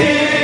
Here